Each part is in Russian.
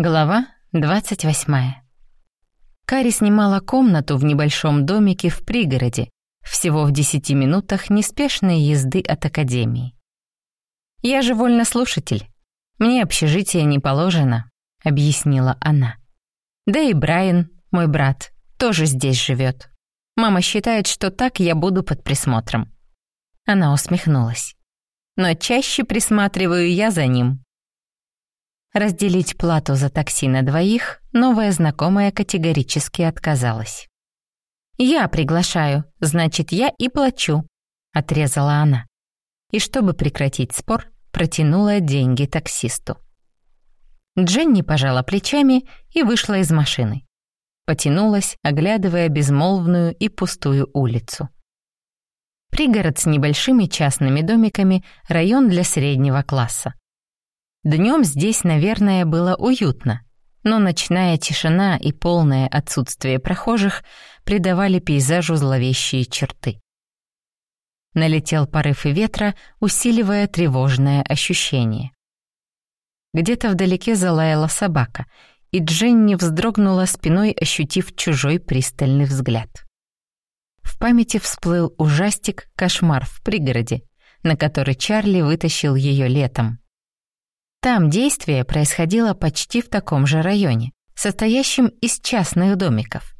Глава 28. Кари снимала комнату в небольшом домике в пригороде, всего в 10 минутах неспешной езды от академии. «Я же вольнослушатель. Мне общежитие не положено», — объяснила она. «Да и Брайан, мой брат, тоже здесь живет. Мама считает, что так я буду под присмотром». Она усмехнулась. «Но чаще присматриваю я за ним, Разделить плату за такси на двоих новая знакомая категорически отказалась. «Я приглашаю, значит, я и плачу», — отрезала она. И чтобы прекратить спор, протянула деньги таксисту. Дженни пожала плечами и вышла из машины. Потянулась, оглядывая безмолвную и пустую улицу. Пригород с небольшими частными домиками, район для среднего класса. Днем здесь, наверное, было уютно, но ночная тишина и полное отсутствие прохожих придавали пейзажу зловещие черты. Налетел порыв ветра, усиливая тревожное ощущение. Где-то вдалеке залаяла собака, и Дженни вздрогнула спиной, ощутив чужой пристальный взгляд. В памяти всплыл ужастик «Кошмар в пригороде», на который Чарли вытащил ее летом. Там действие происходило почти в таком же районе, состоящем из частных домиков.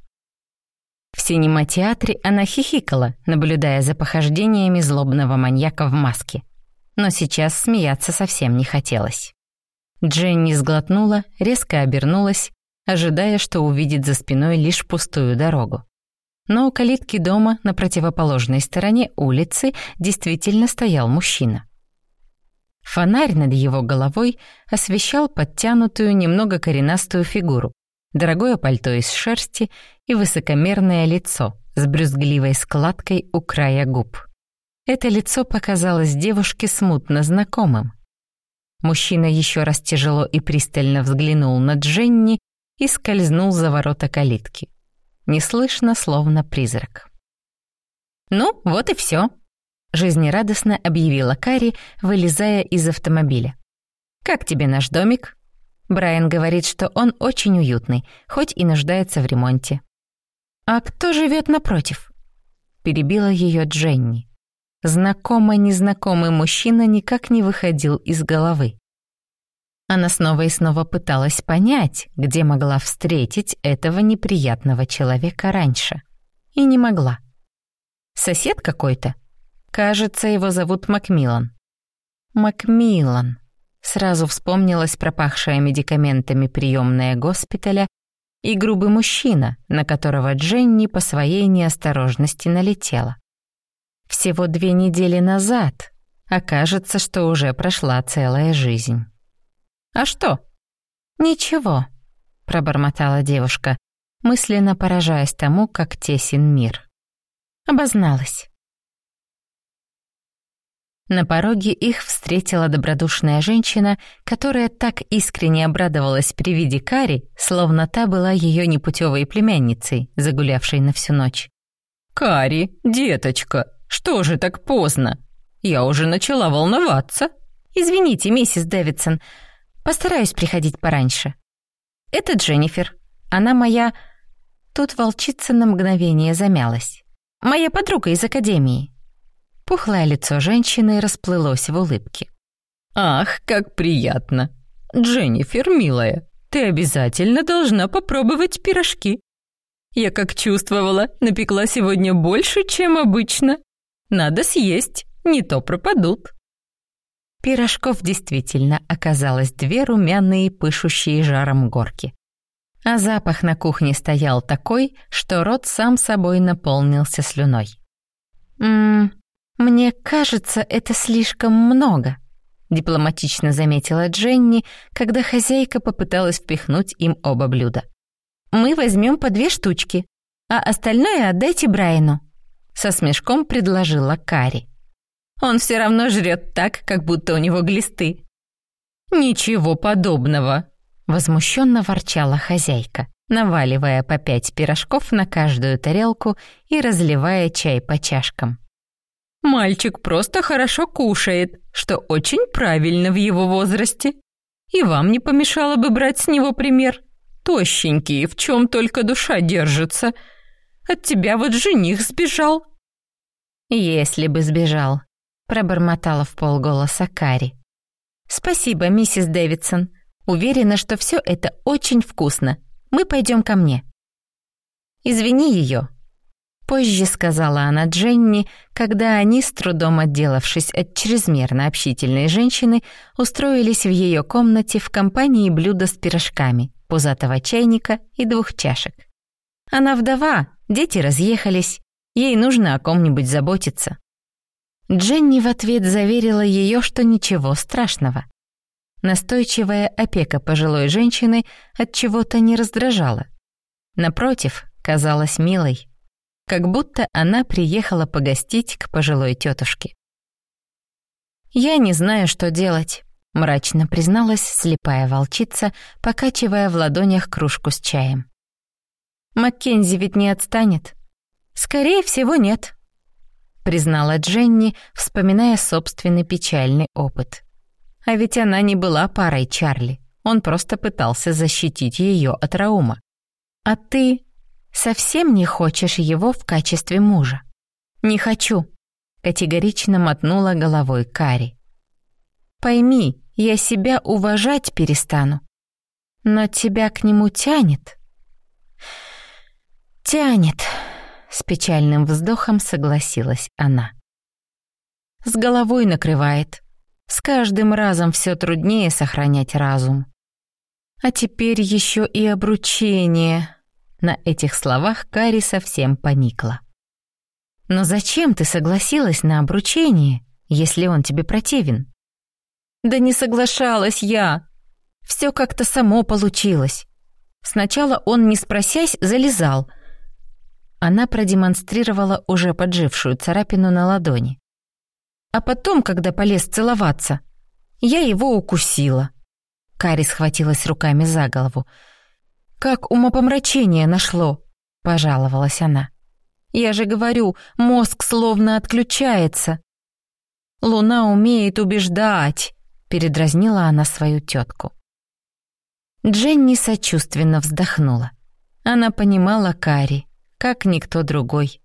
В синематеатре она хихикала, наблюдая за похождениями злобного маньяка в маске. Но сейчас смеяться совсем не хотелось. Дженни сглотнула, резко обернулась, ожидая, что увидит за спиной лишь пустую дорогу. Но у калитки дома на противоположной стороне улицы действительно стоял мужчина. Фонарь над его головой освещал подтянутую, немного коренастую фигуру, дорогое пальто из шерсти и высокомерное лицо с брюзгливой складкой у края губ. Это лицо показалось девушке смутно знакомым. Мужчина еще раз тяжело и пристально взглянул на Дженни и скользнул за ворота калитки. Неслышно, словно призрак. «Ну, вот и все», жизнерадостно объявила Кари, вылезая из автомобиля. «Как тебе наш домик?» Брайан говорит, что он очень уютный, хоть и нуждается в ремонте. «А кто живет напротив?» Перебила ее Дженни. Знакомый-незнакомый мужчина никак не выходил из головы. Она снова и снова пыталась понять, где могла встретить этого неприятного человека раньше. И не могла. Сосед какой-то? Кажется, его зовут Макмиллан. Макмиллан. Сразу вспомнилась пропахшая медикаментами приемная госпиталя и грубый мужчина, на которого Дженни по своей неосторожности налетела. Всего две недели назад, а кажется, что уже прошла целая жизнь. «А что?» «Ничего», — пробормотала девушка, мысленно поражаясь тому, как тесен мир. Обозналась. На пороге их встретила добродушная женщина, которая так искренне обрадовалась при виде Кари, словно та была ее непутевой племянницей, загулявшей на всю ночь. «Кари, деточка, что же так поздно? Я уже начала волноваться». «Извините, миссис Дэвидсон, постараюсь приходить пораньше». «Это Дженнифер. Она моя...» Тут волчица на мгновение замялась. «Моя подруга из академии». Пухлое лицо женщины расплылось в улыбке. «Ах, как приятно! Дженнифер, милая, ты обязательно должна попробовать пирожки. Я как чувствовала, напекла сегодня больше, чем обычно. Надо съесть, не то пропадут». Пирожков действительно оказалось две румяные, пышущие жаром горки. А запах на кухне стоял такой, что рот сам собой наполнился слюной. «Ммм, «Мне кажется, это слишком много», — дипломатично заметила Дженни, когда хозяйка попыталась впихнуть им оба блюда. «Мы возьмем по две штучки, а остальное отдайте Брайану», — со смешком предложила Кари. «Он все равно жрет так, как будто у него глисты». «Ничего подобного», — возмущенно ворчала хозяйка, наваливая по пять пирожков на каждую тарелку и разливая чай по чашкам. Мальчик просто хорошо кушает, что очень правильно в его возрасте. И вам не помешало бы брать с него пример. Тощенький, в чем только душа держится. От тебя вот жених сбежал». «Если бы сбежал», — пробормотала в полголоса Кари. «Спасибо, миссис Дэвидсон. Уверена, что все это очень вкусно. Мы пойдем ко мне». «Извини ее», — позже сказала она Дженни, когда они, с трудом отделавшись от чрезмерно общительной женщины, устроились в ее комнате в компании блюда с пирожками, пузатого чайника и двух чашек. Она вдова, дети разъехались, ей нужно о ком-нибудь заботиться. Дженни в ответ заверила ее, что ничего страшного. Настойчивая опека пожилой женщины от чего-то не раздражала. Напротив, казалась милой, как будто она приехала погостить к пожилой тетушке. «Я не знаю, что делать», — мрачно призналась слепая волчица, покачивая в ладонях кружку с чаем. «Маккензи ведь не отстанет?» «Скорее всего, нет», — признала Дженни, вспоминая собственный печальный опыт. А ведь она не была парой Чарли. Он просто пытался защитить ее от Раума. А ты совсем не хочешь его в качестве мужа? Не хочу, категорично мотнула головой Кари. Пойми, я себя уважать перестану. Но тебя к нему тянет. Тянет, с печальным вздохом согласилась она. С головой накрывает. С каждым разом все труднее сохранять разум. А теперь еще и обручение. На этих словах Кари совсем поникла. Но зачем ты согласилась на обручение, если он тебе противен? Да не соглашалась я. Все как-то само получилось. Сначала он, не спросясь, залезал. Она продемонстрировала уже поджившую царапину на ладони. А потом, когда полез целоваться, я его укусила. Кари схватилась руками за голову. «Как умопомрачение нашло», — пожаловалась она. «Я же говорю, мозг словно отключается». «Луна умеет убеждать», — передразнила она свою тетку. Дженни сочувственно вздохнула. Она понимала Кари, как никто другой,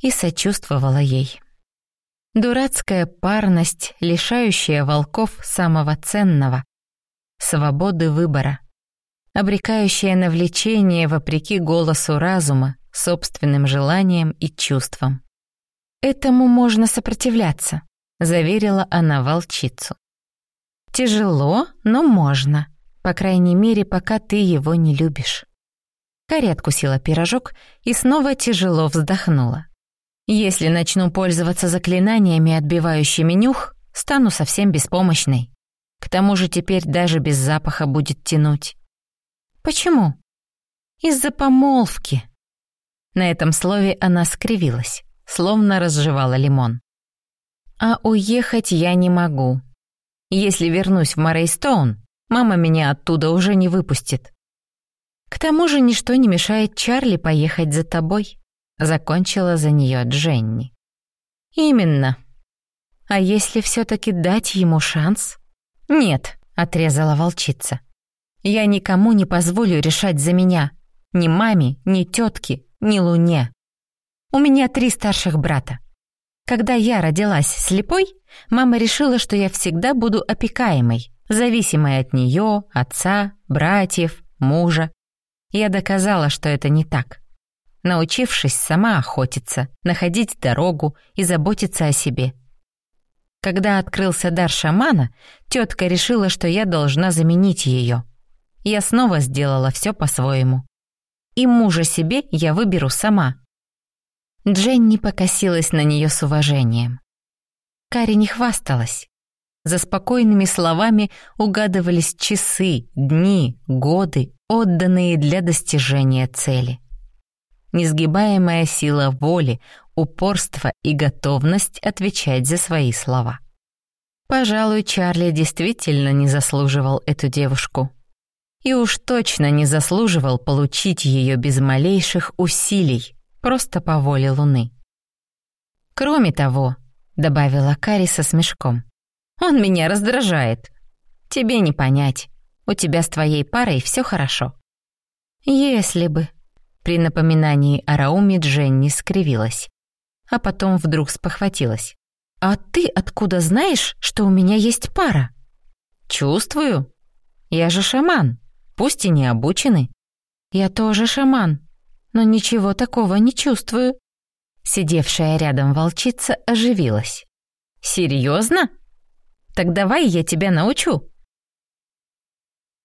и сочувствовала ей. Дурацкая парность, лишающая волков самого ценного — свободы выбора, обрекающая на влечение вопреки голосу разума, собственным желаниям и чувствам. «Этому можно сопротивляться», — заверила она волчицу. «Тяжело, но можно, по крайней мере, пока ты его не любишь». Карри откусила пирожок и снова тяжело вздохнула. Если начну пользоваться заклинаниями, отбивающими нюх, стану совсем беспомощной. К тому же теперь даже без запаха будет тянуть. Почему? Из-за помолвки. На этом слове она скривилась, словно разжевала лимон. А уехать я не могу. Если вернусь в Морейстоун, мама меня оттуда уже не выпустит. К тому же ничто не мешает Чарли поехать за тобой. Закончила за нее Дженни. «Именно. А если все-таки дать ему шанс?» «Нет», — отрезала волчица. «Я никому не позволю решать за меня. Ни маме, ни тетке, ни Луне. У меня три старших брата. Когда я родилась слепой, мама решила, что я всегда буду опекаемой, зависимой от нее, отца, братьев, мужа. Я доказала, что это не так научившись сама охотиться, находить дорогу и заботиться о себе. Когда открылся дар шамана, тетка решила, что я должна заменить ее. Я снова сделала все по-своему. И мужа себе я выберу сама. Дженни покосилась на нее с уважением. Кари не хвасталась. За спокойными словами угадывались часы, дни, годы, отданные для достижения цели несгибаемая сила воли, упорство и готовность отвечать за свои слова. Пожалуй, Чарли действительно не заслуживал эту девушку. И уж точно не заслуживал получить ее без малейших усилий, просто по воле Луны. «Кроме того», — добавила Кари со смешком, — «он меня раздражает. Тебе не понять. У тебя с твоей парой все хорошо». «Если бы...» При напоминании о Рауме Дженни скривилась, а потом вдруг спохватилась. «А ты откуда знаешь, что у меня есть пара?» «Чувствую. Я же шаман, пусть и не обученный». «Я тоже шаман, но ничего такого не чувствую». Сидевшая рядом волчица оживилась. «Серьезно? Так давай я тебя научу».